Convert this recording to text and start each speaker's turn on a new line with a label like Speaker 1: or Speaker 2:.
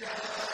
Speaker 1: جَاءَ